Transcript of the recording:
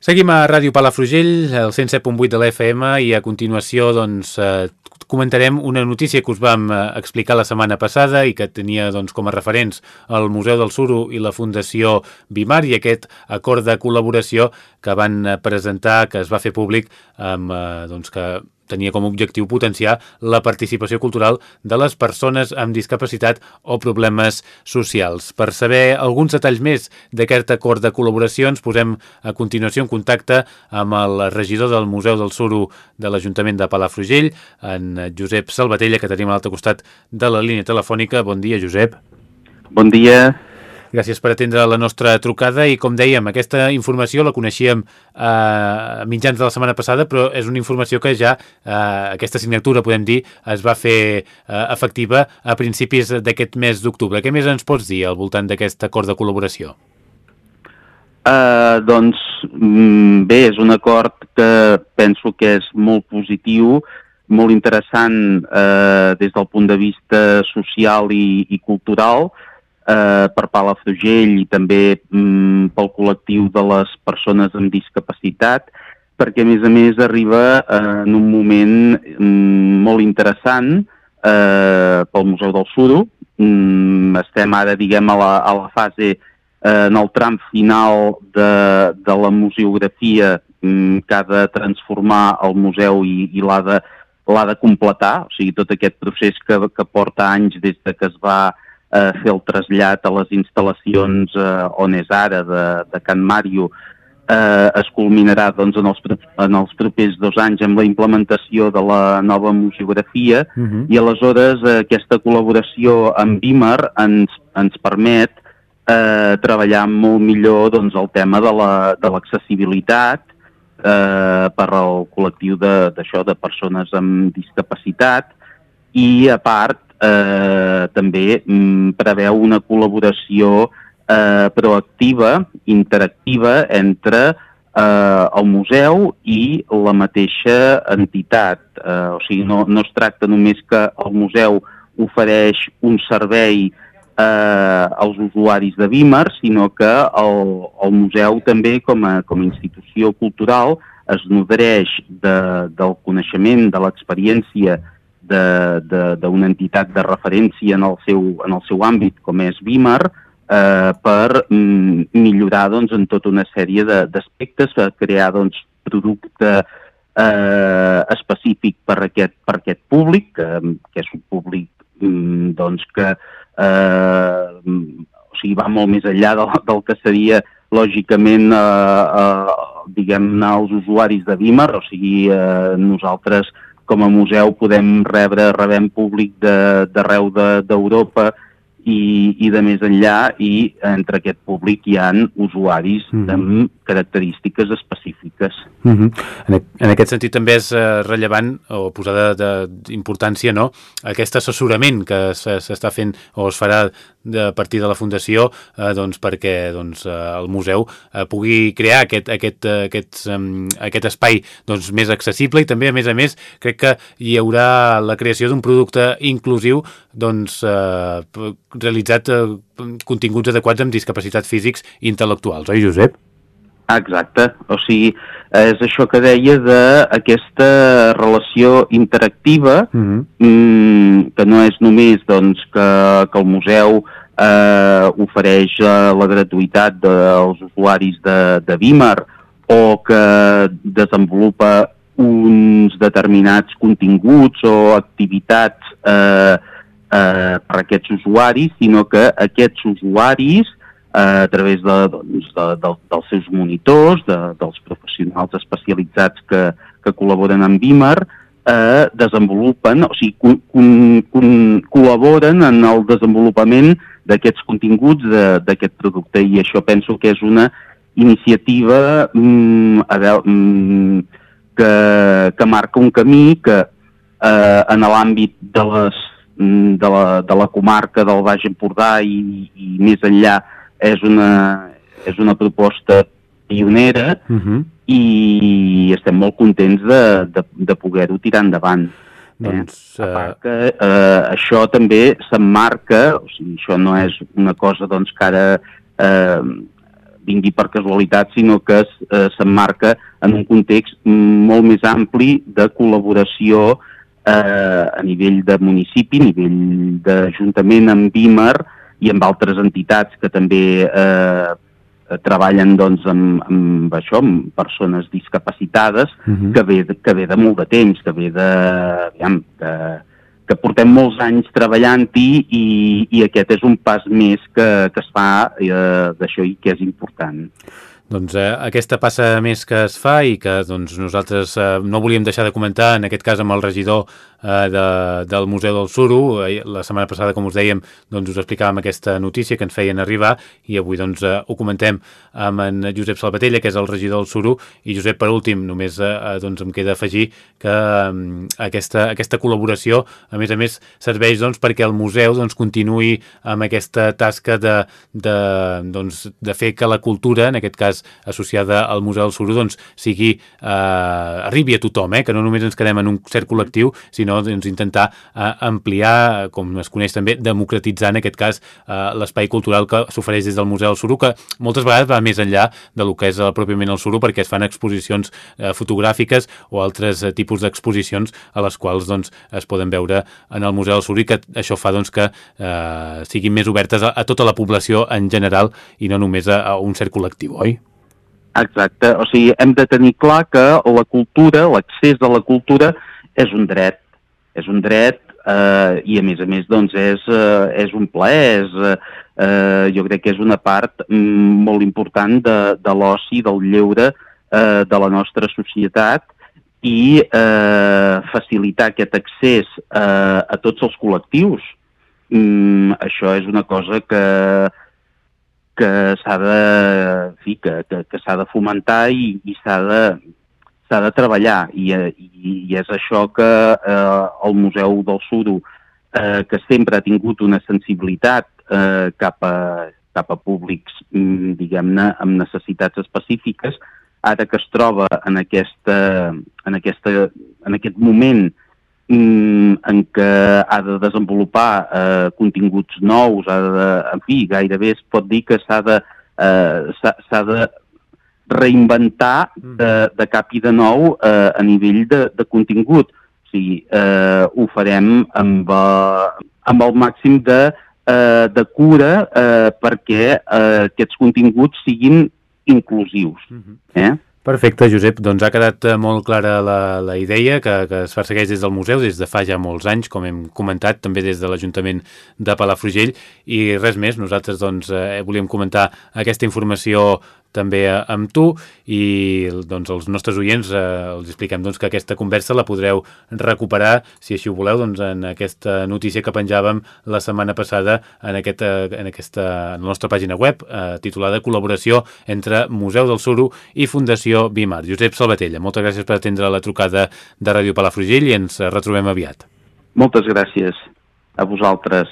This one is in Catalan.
Seguim a Ràdio Palafrugell, el 107.8 de l'FM i a continuació doncs, eh, comentarem una notícia que us vam eh, explicar la setmana passada i que tenia doncs, com a referents el Museu del Suro i la Fundació Bimar i aquest acord de col·laboració que van eh, presentar, que es va fer públic, amb, doncs, que tenia com a objectiu potenciar la participació cultural de les persones amb discapacitat o problemes socials. Per saber alguns detalls més d'aquest acord de col·laboració ens posem a continuació en contacte amb el regidor del Museu del Suro de l'Ajuntament de Palafrugell, en Josep Salvatella, que tenim a l'altre costat de la línia telefònica. Bon dia, Josep. Bon dia. Gràcies per atendre la nostra trucada i, com dèiem, aquesta informació la coneixíem eh, a mitjans de la setmana passada, però és una informació que ja, eh, aquesta signatura, podem dir, es va fer eh, efectiva a principis d'aquest mes d'octubre. Què més ens pots dir al voltant d'aquest acord de col·laboració? Uh, doncs mm, bé, és un acord que penso que és molt positiu, molt interessant eh, des del punt de vista social i, i cultural, eh, per Palafrugell i també mm, pel col·lectiu de les persones amb discapacitat, perquè a més a més arriba eh, en un moment mm, molt interessant eh, pel Museu del Suro. Mm, estem ara, diguem, a la, a la fase, eh, en el tram final de, de la museografia mm, que ha de transformar el museu i, i l'ha de, de completar, o sigui, tot aquest procés que, que porta anys des de que es va eh, fer el trasllat a les instal·lacions eh, on és ara de, de Can Màrio eh, es culminarà doncs, en, els, en els propers dos anys amb la implementació de la nova museografia uh mhm. -huh. i aleshores eh, aquesta col·laboració amb BIMER ens, ens permet eh, treballar molt millor doncs, el tema de l'accessibilitat la, eh, per al col·lectiu d'això de, de persones amb discapacitat i a part eh, també mm, preveu una col·laboració eh, proactiva, interactiva entre eh, el museu i la mateixa entitat. Eh, o sigui, no, no es tracta només que el museu ofereix un servei eh, als usuaris de Vímer, sinó que el, el museu també com a, com a institució cultural es nodreix de, del coneixement, de l'experiència d'una entitat de referència en el seu, en el seu àmbit, com és Vímer, eh, per mm, millorar doncs, en tota una sèrie d'aspectes, crear doncs, producte eh, específic per aquest, per aquest públic, que, que és un públic mm, doncs, que eh, o sigui, va molt més enllà del, del que seria lògicament eh, eh, diguem-ne els usuaris de Vímer, o sigui, eh, nosaltres com a museu podem rebre, rebem públic d'arreu d'Europa de, i, i de més enllà i entre aquest públic hi han usuaris mm -hmm. amb característiques específiques. Mm -hmm. en, en aquest sentit també és eh, rellevant o posar d'importància no? aquest assessorament que s'està fent o es farà de, partir de la Fundació eh, doncs, perquè doncs, eh, el museu eh, pugui crear aquest, aquest, eh, aquest, um, aquest espai doncs, més accessible i també, a més a més, crec que hi haurà la creació d'un producte inclusiu doncs, eh, realitzat eh, continguts adequats amb discapacitats físics i intel·lectuals, oi, Josep? Exacte, o sigui, és això que deia d'aquesta relació interactiva, uh mhm. -huh. mmm, que no és només doncs, que, que el museu eh, ofereix eh, la gratuïtat dels usuaris de, de Vímer o que desenvolupa uns determinats continguts o activitats eh, eh, per a aquests usuaris, sinó que aquests usuaris a través de, doncs, de, de, dels seus monitors, de, dels professionals especialitzats que, que col·laboren amb BIMER, eh, desenvolupen, o sigui, con, con, con, col·laboren en el desenvolupament d'aquests continguts d'aquest producte. I això penso que és una iniciativa mm, a veure, mm, que, que marca un camí que eh, en l'àmbit de, les, mm, de, la, de la comarca del Baix Empordà i, i més enllà és una, és una proposta pionera uh mhm. -huh. i estem molt contents de, de, de poder-ho tirar endavant. Eh? Doncs, eh? A part que eh, això també s'emmarca, o sigui, això no és una cosa doncs, que ara, eh, vingui per casualitat, sinó que eh, s'emmarca en un context molt més ampli de col·laboració eh, a nivell de municipi, a nivell d'ajuntament amb BIMER i amb altres entitats que també eh, treballen doncs, amb, amb això, amb persones discapacitades, uh -huh. que, ve, que ve de molt de temps, que ve de... Aviam, de que portem molts anys treballant-hi i, i aquest és un pas més que, que es fa eh, d'això i que és important. Doncs eh, aquesta passa més que es fa i que doncs, nosaltres eh, no volíem deixar de comentar, en aquest cas amb el regidor eh, de, del Museu del Suro. Eh, la setmana passada, com us dèiem, doncs, us explicàvem aquesta notícia que ens feien arribar i avui doncs, eh, ho comentem amb en Josep Salvatella, que és el regidor del Suro. I Josep, per últim, només eh, eh doncs, em queda afegir que eh, aquesta, aquesta col·laboració, a més a més, serveix doncs, perquè el museu doncs, continuï amb aquesta tasca de, de, doncs, de fer que la cultura, en aquest cas associada al Museu del Suro doncs, sigui, eh, arribi a tothom, eh, que no només ens quedem en un cert col·lectiu, sinó doncs, intentar eh, ampliar, com es coneix també, democratitzar en aquest cas eh, l'espai cultural que s'ofereix des del Museu del Suro, que moltes vegades va més enllà del que és eh, pròpiament el Suro, perquè es fan exposicions eh, fotogràfiques o altres eh, tipus d'exposicions a les quals doncs, es poden veure en el Museu del Suro i que això fa doncs, que eh, siguin més obertes a, a tota la població en general i no només a, a un cert col·lectiu, oi? Exacte, o sigui, hem de tenir clar que la cultura, l'accés a la cultura és un dret, és un dret eh, i a més a més doncs és, eh, és un plaer, és, eh, jo crec que és una part mm, molt important de, de l'oci, del lleure eh, de la nostra societat i eh, facilitar aquest accés eh, a tots els col·lectius. Mm, això és una cosa que, que s'ha de, fi, que, que, que s'ha de fomentar i, i s'ha de, s'ha de treballar. I, i, i és això que eh, el Museu del Suro, eh, que sempre ha tingut una sensibilitat eh, cap, a, cap a públics, mm, diguem-ne, amb necessitats específiques, ara que es troba en, aquesta, en, aquesta, en aquest moment mm, en què ha de desenvolupar eh, continguts nous, ha de, en fi, gairebé es pot dir que s'ha de, eh, de reinventar mm. de, de cap i de nou eh, a nivell de, de contingut. O sigui, eh, ho farem amb, eh, amb el màxim de, eh, de cura eh, perquè eh, aquests continguts siguin inclusius. Mm -hmm. eh? Perfecte, Josep. Doncs ha quedat eh, molt clara la, la idea que, que es persegueix des del museu des de fa ja molts anys, com hem comentat, també des de l'Ajuntament de Palafrugell. I res més, nosaltres doncs, eh, volíem comentar aquesta informació també amb tu i doncs, els nostres oients eh, els expliquem doncs, que aquesta conversa la podreu recuperar, si així ho voleu, doncs, en aquesta notícia que penjàvem la setmana passada en, aquest, en, aquesta, en la nostra pàgina web eh, titulada Col·laboració entre Museu del Suro i Fundació Bimar. Josep Salvatella, moltes gràcies per atendre la trucada de Ràdio Palafrugell i ens retrobem aviat. Moltes gràcies a vosaltres.